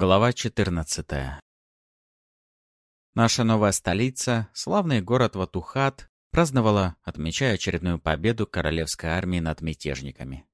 Глава 14 Наша новая столица, славный город Ватухат, праздновала, отмечая очередную победу королевской армии над мятежниками.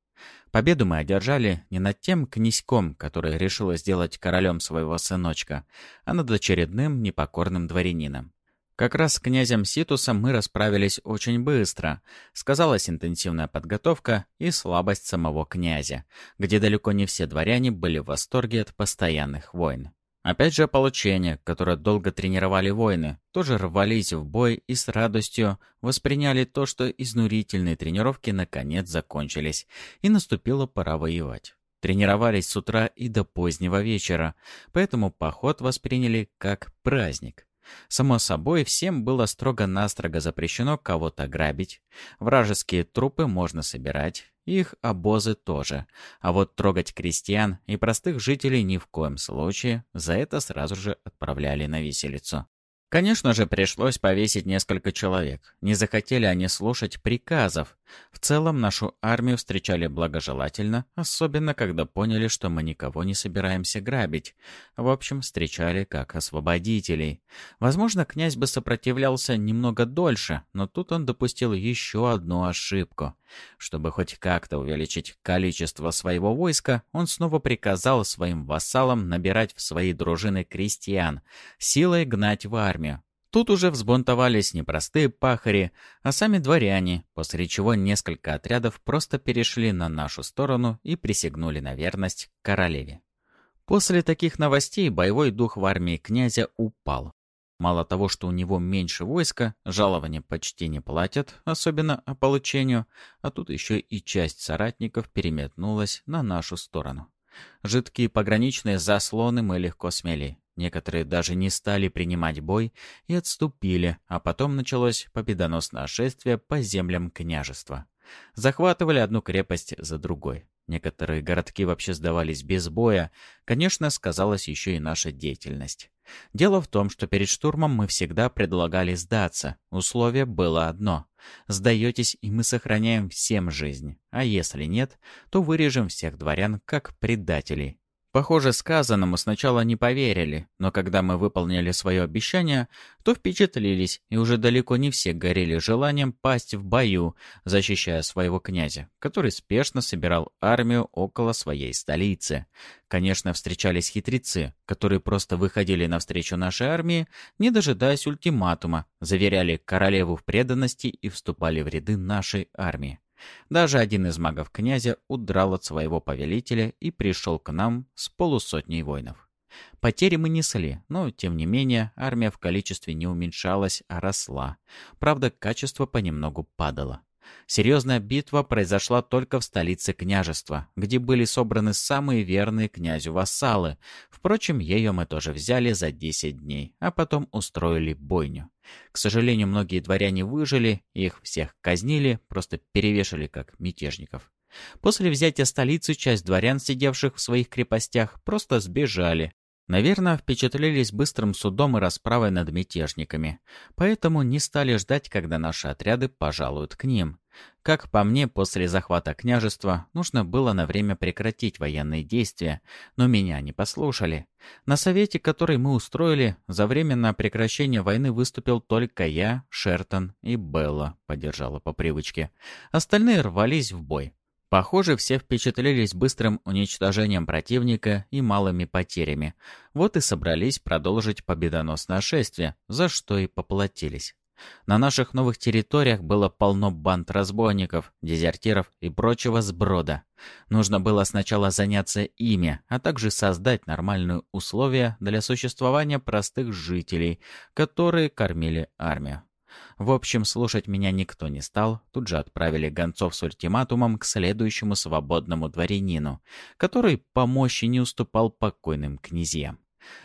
Победу мы одержали не над тем князьком, который решил сделать королем своего сыночка, а над очередным непокорным дворянином. Как раз с князем Ситусом мы расправились очень быстро. Сказалась интенсивная подготовка и слабость самого князя, где далеко не все дворяне были в восторге от постоянных войн. Опять же, ополчение, которое долго тренировали воины, тоже рвались в бой и с радостью восприняли то, что изнурительные тренировки наконец закончились, и наступила пора воевать. Тренировались с утра и до позднего вечера, поэтому поход восприняли как праздник. Само собой, всем было строго-настрого запрещено кого-то грабить. Вражеские трупы можно собирать, их обозы тоже. А вот трогать крестьян и простых жителей ни в коем случае, за это сразу же отправляли на виселицу. Конечно же, пришлось повесить несколько человек. Не захотели они слушать приказов. В целом, нашу армию встречали благожелательно, особенно когда поняли, что мы никого не собираемся грабить. В общем, встречали как освободителей. Возможно, князь бы сопротивлялся немного дольше, но тут он допустил еще одну ошибку. Чтобы хоть как-то увеличить количество своего войска, он снова приказал своим вассалам набирать в свои дружины крестьян, силой гнать в армию. Тут уже взбунтовались не простые пахари, а сами дворяне, после чего несколько отрядов просто перешли на нашу сторону и присягнули на верность королеве. После таких новостей боевой дух в армии князя упал. Мало того, что у него меньше войска, жалования почти не платят, особенно о получению, а тут еще и часть соратников переметнулась на нашу сторону. Жидкие пограничные заслоны мы легко смели. Некоторые даже не стали принимать бой и отступили, а потом началось победоносное шествие по землям княжества. Захватывали одну крепость за другой. Некоторые городки вообще сдавались без боя. Конечно, сказалась еще и наша деятельность. Дело в том, что перед штурмом мы всегда предлагали сдаться. Условие было одно. Сдаетесь, и мы сохраняем всем жизнь. А если нет, то вырежем всех дворян как предателей. Похоже, сказанному сначала не поверили, но когда мы выполнили свое обещание, то впечатлились, и уже далеко не все горели желанием пасть в бою, защищая своего князя, который спешно собирал армию около своей столицы. Конечно, встречались хитрецы, которые просто выходили навстречу нашей армии, не дожидаясь ультиматума, заверяли королеву в преданности и вступали в ряды нашей армии. Даже один из магов князя удрал от своего повелителя и пришел к нам с полусотней воинов. Потери мы несли, но, тем не менее, армия в количестве не уменьшалась, а росла. Правда, качество понемногу падало. Серьезная битва произошла только в столице княжества, где были собраны самые верные князю вассалы. Впрочем, ее мы тоже взяли за 10 дней, а потом устроили бойню. К сожалению, многие дворяне выжили, их всех казнили, просто перевешали как мятежников. После взятия столицы часть дворян, сидевших в своих крепостях, просто сбежали, Наверное, впечатлились быстрым судом и расправой над мятежниками, поэтому не стали ждать, когда наши отряды пожалуют к ним. Как по мне, после захвата княжества нужно было на время прекратить военные действия, но меня не послушали. На совете, который мы устроили, за время на прекращение войны выступил только я, Шертон и Белла, поддержала по привычке. Остальные рвались в бой. Похоже, все впечатлились быстрым уничтожением противника и малыми потерями. Вот и собрались продолжить победоносное шествие, за что и поплатились. На наших новых территориях было полно банд разбойников, дезертиров и прочего сброда. Нужно было сначала заняться ими, а также создать нормальные условия для существования простых жителей, которые кормили армию. В общем, слушать меня никто не стал, тут же отправили гонцов с ультиматумом к следующему свободному дворянину, который по мощи не уступал покойным князьям.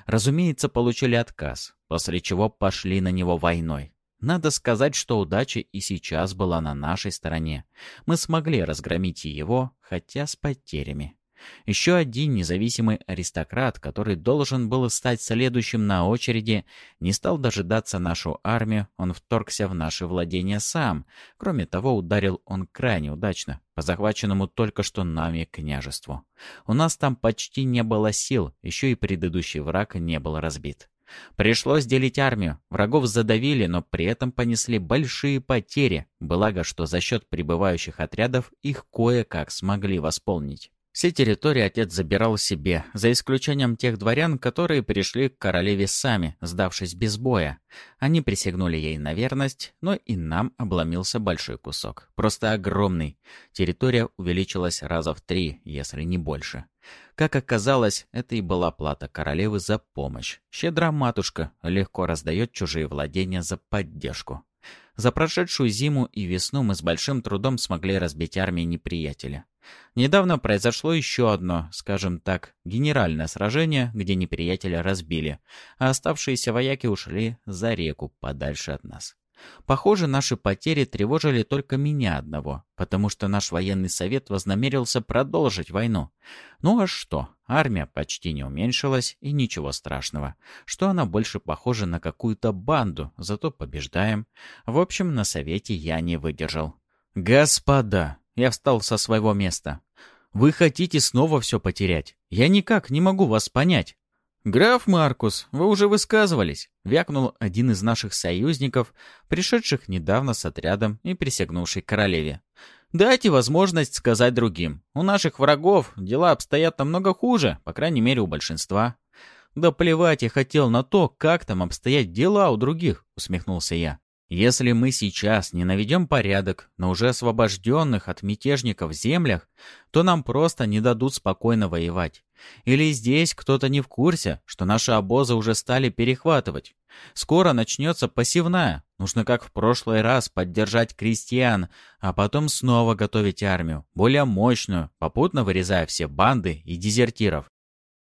Разумеется, получили отказ, после чего пошли на него войной. Надо сказать, что удача и сейчас была на нашей стороне. Мы смогли разгромить его, хотя с потерями. Еще один независимый аристократ, который должен был стать следующим на очереди, не стал дожидаться нашу армию, он вторгся в наши владения сам. Кроме того, ударил он крайне удачно, по захваченному только что нами княжеству. У нас там почти не было сил, еще и предыдущий враг не был разбит. Пришлось делить армию. Врагов задавили, но при этом понесли большие потери. Благо, что за счет прибывающих отрядов их кое-как смогли восполнить. Все территории отец забирал себе, за исключением тех дворян, которые пришли к королеве сами, сдавшись без боя. Они присягнули ей на верность, но и нам обломился большой кусок. Просто огромный. Территория увеличилась раза в три, если не больше. Как оказалось, это и была плата королевы за помощь. Щедра матушка легко раздает чужие владения за поддержку. За прошедшую зиму и весну мы с большим трудом смогли разбить армии неприятеля. Недавно произошло еще одно, скажем так, генеральное сражение, где неприятеля разбили, а оставшиеся вояки ушли за реку подальше от нас. Похоже, наши потери тревожили только меня одного, потому что наш военный совет вознамерился продолжить войну. Ну а что? Армия почти не уменьшилась, и ничего страшного. Что она больше похожа на какую-то банду, зато побеждаем. В общем, на совете я не выдержал. «Господа!» Я встал со своего места. «Вы хотите снова все потерять? Я никак не могу вас понять. «Граф Маркус, вы уже высказывались», — вякнул один из наших союзников, пришедших недавно с отрядом и присягнувший королеве. «Дайте возможность сказать другим. У наших врагов дела обстоят намного хуже, по крайней мере, у большинства». «Да плевать я хотел на то, как там обстоят дела у других», — усмехнулся я. Если мы сейчас не наведем порядок на уже освобожденных от мятежников землях, то нам просто не дадут спокойно воевать. Или здесь кто-то не в курсе, что наши обозы уже стали перехватывать. Скоро начнется пассивная. Нужно, как в прошлый раз, поддержать крестьян, а потом снова готовить армию, более мощную, попутно вырезая все банды и дезертиров.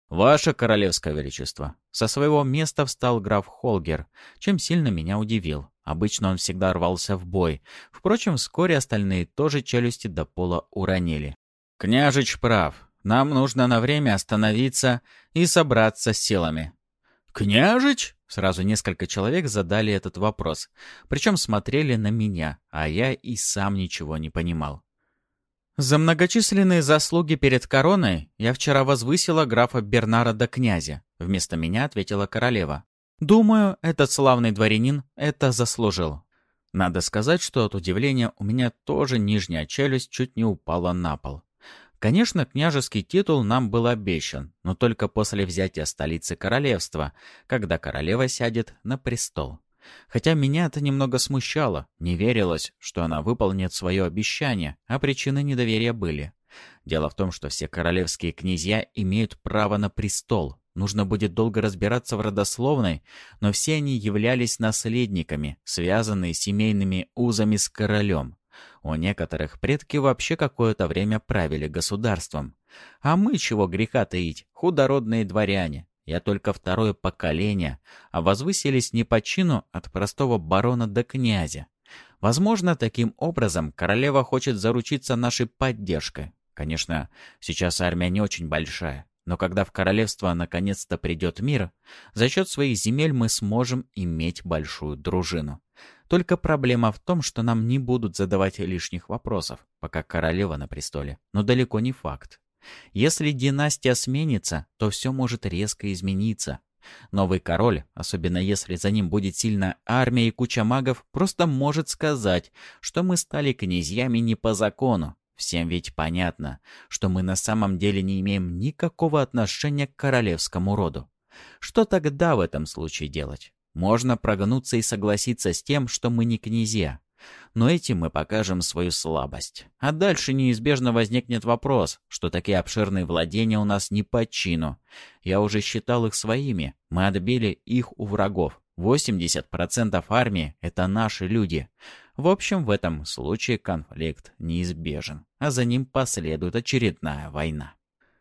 «Ваше Королевское Величество!» Со своего места встал граф Холгер, чем сильно меня удивил. Обычно он всегда рвался в бой. Впрочем, вскоре остальные тоже челюсти до пола уронили. «Княжич прав. Нам нужно на время остановиться и собраться с силами». «Княжич?» Сразу несколько человек задали этот вопрос. Причем смотрели на меня, а я и сам ничего не понимал. «За многочисленные заслуги перед короной я вчера возвысила графа Бернара до князя», вместо меня ответила королева. Думаю, этот славный дворянин это заслужил. Надо сказать, что от удивления у меня тоже нижняя челюсть чуть не упала на пол. Конечно, княжеский титул нам был обещан, но только после взятия столицы королевства, когда королева сядет на престол. Хотя меня это немного смущало, не верилось, что она выполнит свое обещание, а причины недоверия были. Дело в том, что все королевские князья имеют право на престол, Нужно будет долго разбираться в родословной, но все они являлись наследниками, связанные семейными узами с королем. У некоторых предки вообще какое-то время правили государством. А мы чего греха таить, худородные дворяне. Я только второе поколение, а возвысились не по чину от простого барона до князя. Возможно, таким образом королева хочет заручиться нашей поддержкой. Конечно, сейчас армия не очень большая, но когда в королевство наконец-то придет мир, за счет своих земель мы сможем иметь большую дружину. Только проблема в том, что нам не будут задавать лишних вопросов, пока королева на престоле. Но далеко не факт. Если династия сменится, то все может резко измениться. Новый король, особенно если за ним будет сильная армия и куча магов, просто может сказать, что мы стали князьями не по закону, Всем ведь понятно, что мы на самом деле не имеем никакого отношения к королевскому роду. Что тогда в этом случае делать? Можно прогнуться и согласиться с тем, что мы не князья. Но этим мы покажем свою слабость. А дальше неизбежно возникнет вопрос, что такие обширные владения у нас не по чину. Я уже считал их своими. Мы отбили их у врагов. 80% армии — это наши люди. В общем, в этом случае конфликт неизбежен, а за ним последует очередная война.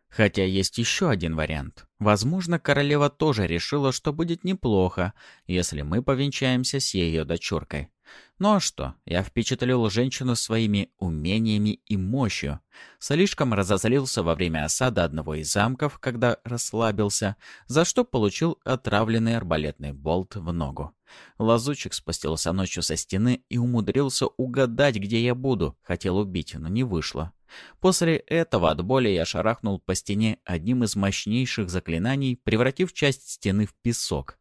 Хотя есть еще один вариант. Возможно, королева тоже решила, что будет неплохо, если мы повенчаемся с ее дочуркой. Ну а что, я впечатлил женщину своими умениями и мощью. Слишком разозлился во время осады одного из замков, когда расслабился, за что получил отравленный арбалетный болт в ногу. Лазучик спустился ночью со стены и умудрился угадать, где я буду. Хотел убить, но не вышло. После этого от боли я шарахнул по стене одним из мощнейших заклинаний, превратив часть стены в песок.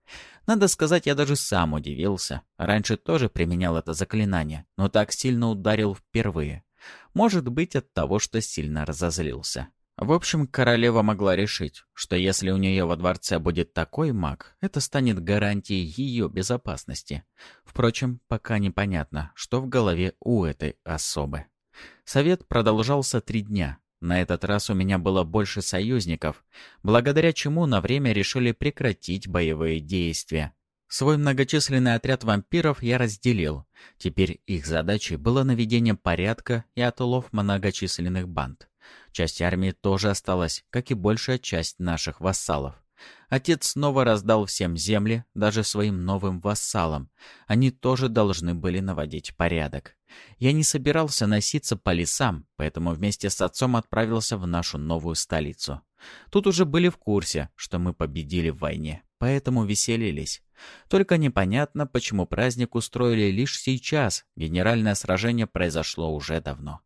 Надо сказать, я даже сам удивился. Раньше тоже применял это заклинание, но так сильно ударил впервые. Может быть, от того, что сильно разозлился. В общем, королева могла решить, что если у нее во дворце будет такой маг, это станет гарантией ее безопасности. Впрочем, пока непонятно, что в голове у этой особы. Совет продолжался три дня. На этот раз у меня было больше союзников, благодаря чему на время решили прекратить боевые действия. Свой многочисленный отряд вампиров я разделил. Теперь их задачей было наведение порядка и отлов многочисленных банд. Часть армии тоже осталась, как и большая часть наших вассалов. Отец снова раздал всем земли, даже своим новым вассалам. Они тоже должны были наводить порядок. Я не собирался носиться по лесам, поэтому вместе с отцом отправился в нашу новую столицу. Тут уже были в курсе, что мы победили в войне, поэтому веселились. Только непонятно, почему праздник устроили лишь сейчас, генеральное сражение произошло уже давно.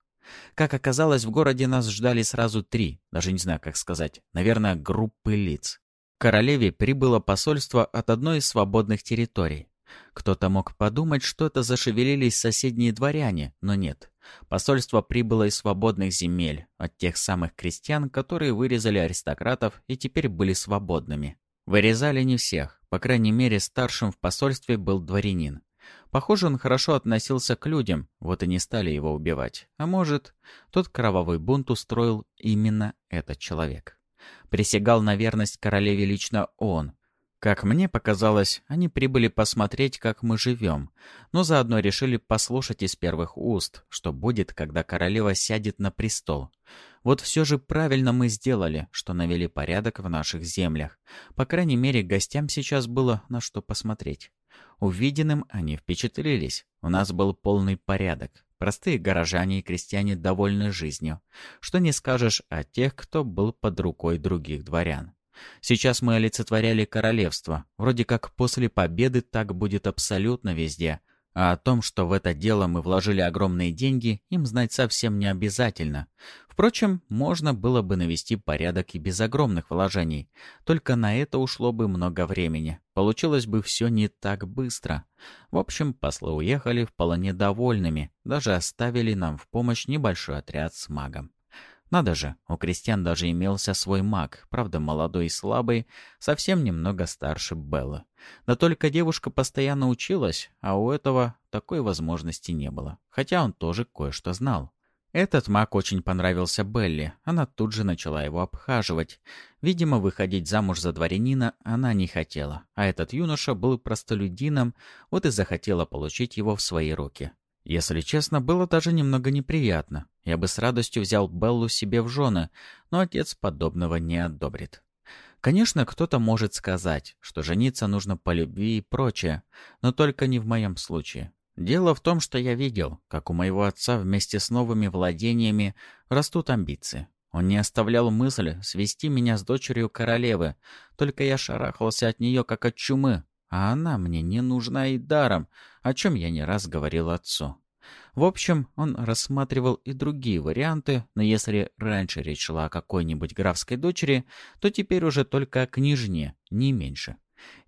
Как оказалось, в городе нас ждали сразу три, даже не знаю, как сказать, наверное, группы лиц. К королеве прибыло посольство от одной из свободных территорий. Кто-то мог подумать, что это зашевелились соседние дворяне, но нет. Посольство прибыло из свободных земель, от тех самых крестьян, которые вырезали аристократов и теперь были свободными. Вырезали не всех, по крайней мере, старшим в посольстве был дворянин. Похоже, он хорошо относился к людям, вот и не стали его убивать. А может, тот кровавый бунт устроил именно этот человек. Присягал на верность королеве лично он, как мне показалось, они прибыли посмотреть, как мы живем, но заодно решили послушать из первых уст, что будет, когда королева сядет на престол. Вот все же правильно мы сделали, что навели порядок в наших землях. По крайней мере, гостям сейчас было на что посмотреть. Увиденным они впечатлились. У нас был полный порядок. Простые горожане и крестьяне довольны жизнью. Что не скажешь о тех, кто был под рукой других дворян. Сейчас мы олицетворяли королевство. Вроде как после победы так будет абсолютно везде. А о том, что в это дело мы вложили огромные деньги, им знать совсем не обязательно. Впрочем, можно было бы навести порядок и без огромных вложений. Только на это ушло бы много времени. Получилось бы все не так быстро. В общем, послы уехали вполне довольными. Даже оставили нам в помощь небольшой отряд с магом. Надо же, у крестьян даже имелся свой маг, правда молодой и слабый, совсем немного старше Беллы. Да только девушка постоянно училась, а у этого такой возможности не было, хотя он тоже кое-что знал. Этот маг очень понравился Белли, она тут же начала его обхаживать. Видимо, выходить замуж за дворянина она не хотела, а этот юноша был простолюдином, вот и захотела получить его в свои руки. Если честно, было даже немного неприятно. Я бы с радостью взял Беллу себе в жены, но отец подобного не одобрит. Конечно, кто-то может сказать, что жениться нужно по любви и прочее, но только не в моем случае. Дело в том, что я видел, как у моего отца вместе с новыми владениями растут амбиции. Он не оставлял мысль свести меня с дочерью королевы, только я шарахался от нее, как от чумы, а она мне не нужна и даром, о чем я не раз говорил отцу. В общем, он рассматривал и другие варианты, но если раньше речь шла о какой-нибудь графской дочери, то теперь уже только о княжне, не меньше.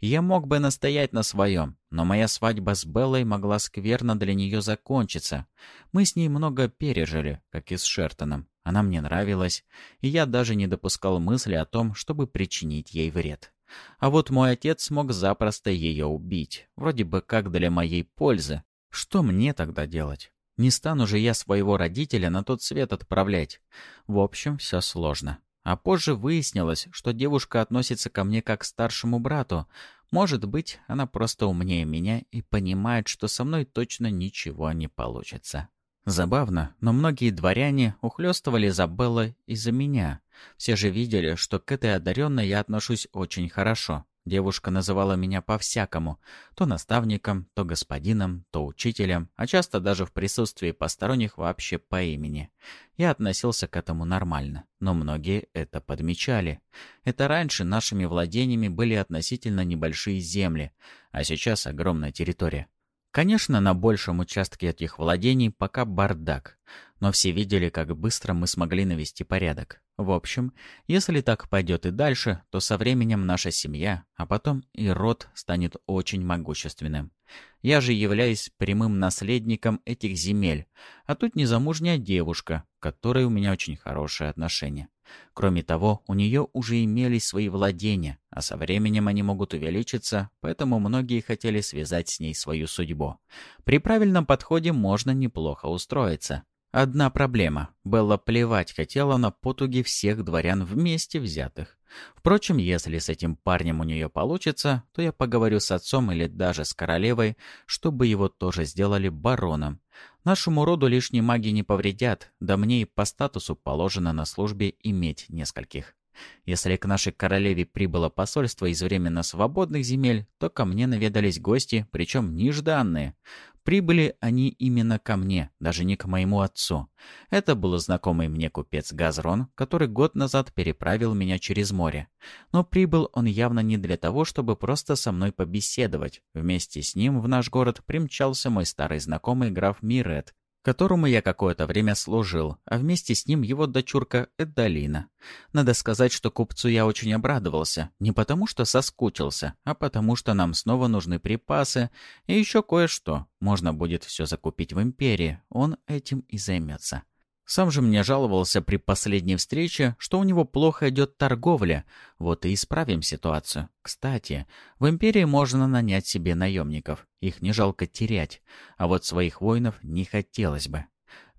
Я мог бы настоять на своем, но моя свадьба с Беллой могла скверно для нее закончиться. Мы с ней много пережили, как и с Шертоном. Она мне нравилась, и я даже не допускал мысли о том, чтобы причинить ей вред. А вот мой отец мог запросто ее убить, вроде бы как для моей пользы. Что мне тогда делать? Не стану же я своего родителя на тот свет отправлять. В общем, все сложно. А позже выяснилось, что девушка относится ко мне как к старшему брату. Может быть, она просто умнее меня и понимает, что со мной точно ничего не получится. Забавно, но многие дворяне ухлёстывали за Беллой из-за меня. Все же видели, что к этой одаренной я отношусь очень хорошо. Девушка называла меня по-всякому, то наставником, то господином, то учителем, а часто даже в присутствии посторонних вообще по имени. Я относился к этому нормально, но многие это подмечали. Это раньше нашими владениями были относительно небольшие земли, а сейчас огромная территория. Конечно, на большем участке этих владений пока бардак, но все видели, как быстро мы смогли навести порядок. В общем, если так пойдет и дальше, то со временем наша семья, а потом и род станет очень могущественным. Я же являюсь прямым наследником этих земель, а тут незамужняя девушка, которой у меня очень хорошие отношения. Кроме того, у нее уже имелись свои владения, а со временем они могут увеличиться, поэтому многие хотели связать с ней свою судьбу. При правильном подходе можно неплохо устроиться. Одна проблема. Белла плевать хотела на потуги всех дворян вместе взятых. Впрочем, если с этим парнем у нее получится, то я поговорю с отцом или даже с королевой, чтобы его тоже сделали бароном. Нашему роду лишние маги не повредят, да мне и по статусу положено на службе иметь нескольких. Если к нашей королеве прибыло посольство из временно свободных земель, то ко мне наведались гости, причем нежданные. Прибыли они именно ко мне, даже не к моему отцу. Это был знакомый мне купец Газрон, который год назад переправил меня через море. Но прибыл он явно не для того, чтобы просто со мной побеседовать. Вместе с ним в наш город примчался мой старый знакомый граф Мирет, которому я какое-то время служил, а вместе с ним его дочурка Эдалина. Надо сказать, что купцу я очень обрадовался, не потому что соскучился, а потому что нам снова нужны припасы и еще кое-что. Можно будет все закупить в Империи, он этим и займется. Сам же мне жаловался при последней встрече, что у него плохо идет торговля. Вот и исправим ситуацию. Кстати, в Империи можно нанять себе наемников. Их не жалко терять. А вот своих воинов не хотелось бы.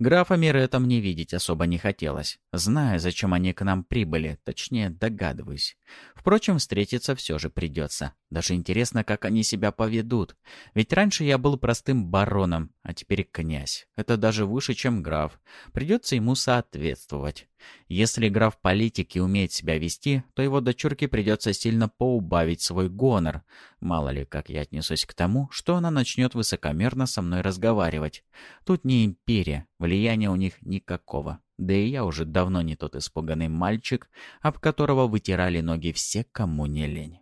Графа Мирета мне видеть особо не хотелось. Знаю, зачем они к нам прибыли, точнее, догадываюсь. Впрочем, встретиться все же придется. Даже интересно, как они себя поведут. Ведь раньше я был простым бароном, а теперь князь. Это даже выше, чем граф. Придется ему соответствовать. Если граф политики умеет себя вести, то его дочурке придется сильно поубавить свой гонор. Мало ли, как я отнесусь к тому, что она начнет высокомерно со мной разговаривать. Тут не империя, влияния у них никакого. Да и я уже давно не тот испуганный мальчик, об которого вытирали ноги все, кому не лень.